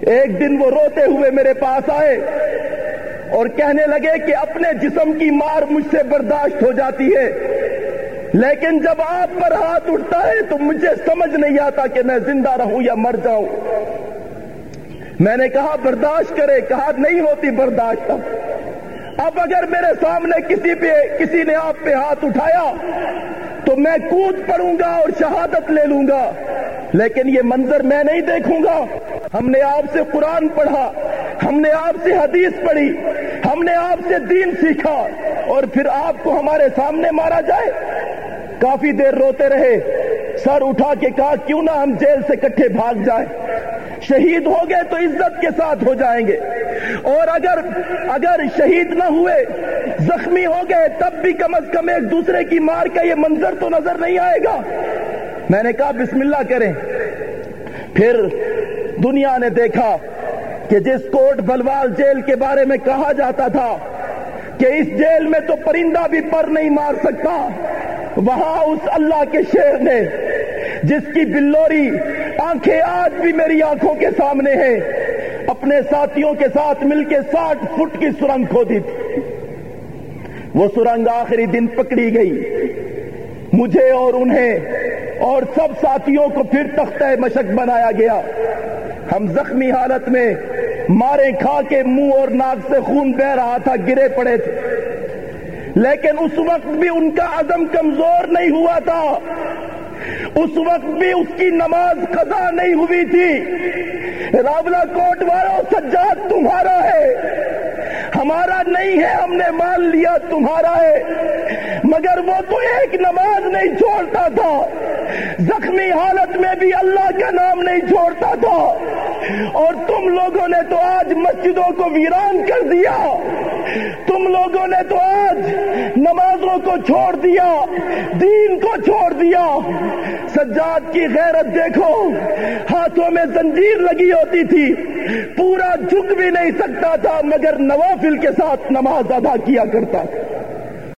ایک دن وہ روتے ہوئے میرے پاس آئے اور کہنے لگے کہ اپنے جسم کی مار مجھ سے برداشت ہو جاتی ہے۔ لیکن جب آپ پر ہاتھ اٹھتا ہے تو مجھے سمجھ نہیں آتا کہ میں زندہ رہوں یا مر جاؤں۔ میں نے کہا، برداشت کرے۔ کہا، نہیں ہوتی برداشت۔ اب اب اگر میرے سامنے کسی پہ، کسی نے آپ پہ ہاتھ اٹھایا تو میں کود پڑوں گا اور شہادت لے لوں گا۔ لیکن یہ منظر میں نہیں دیکھوں گا۔ ہم نے آپ سے قرآن پڑھا، ہم نے آپ سے حدیث پڑھی، ہم نے آپ سے دین سیکھا، اور پھر آپ کو ہمارے سامنے مارا جائے۔ کافی دیر روتے رہے، سر اٹھا کے کہا، کیوں نہ ہم جیل سے کٹھے بھاگ جائیں؟ شہید ہو گئے تو عزت کے ساتھ ہو جائیں گے۔ اور اگر اگر شہید نہ ہوئے، زخمی ہو گئے، تب بھی کم از کم ایک دوسرے کی مار کا یہ منظر تو نظر نہیں آئے گا۔ میں نے کہا بسم اللہ کریں۔ پھر دنیا نے دیکھا کہ جس کوٹ بلوال جیل کے بارے میں کہا جاتا تھا کہ اس جیل میں تو پرندہ بھی پر نہیں مار سکتا، وہاں اس اللہ کے شیر نے، جس کی بلوری آنکھیں آج بھی میری آنکھوں کے سامنے ہیں، اپنے ساتھیوں کے ساتھ مل کے ساٹھ فٹ کی سرنگ کھودی تھی۔ وہ سرنگ آخری دن پکڑی گئی۔ مجھے اور انہیں اور سب ساتھیوں کو پھر تختہ مشق بنایا گیا۔ ہم زخمی حالت میں مارے کھا کے منہ اور ناک سے خون بہ رہا تھا، گرے پڑے تھے۔ لیکن اس وقت بھی ان کا عزم کمزور نہیں ہوا تھا۔ اس وقت بھی اس کی نماز قضا نہیں ہوئی تھی۔ رابلہ کوٹ والوں سجاد تمہارا ہے۔ ہمارا نہیں ہے، ہم نے مان لیا تمہارا ہے۔ مگر وہ تو ایک نماز نہیں چھوڑتا تھا۔ زخمی حالت میں بھی اللہ کا نام نہیں چھوڑتا تھا۔ اور تم لوگوں نے تو آج مسجدوں کو ویران کر دیا۔ تم لوگوں نے تو آج نمازوں کو چھوڑ دیا، دین کو چھوڑ دیا۔ سجاد کی غیرت دیکھو، ہاتھوں میں زنجیر لگی ہوتی تھی۔ پورا جھک بھی نہیں سکتا تھا، مگر نوافل کے ساتھ نماز ادا کیا کرتا تھا۔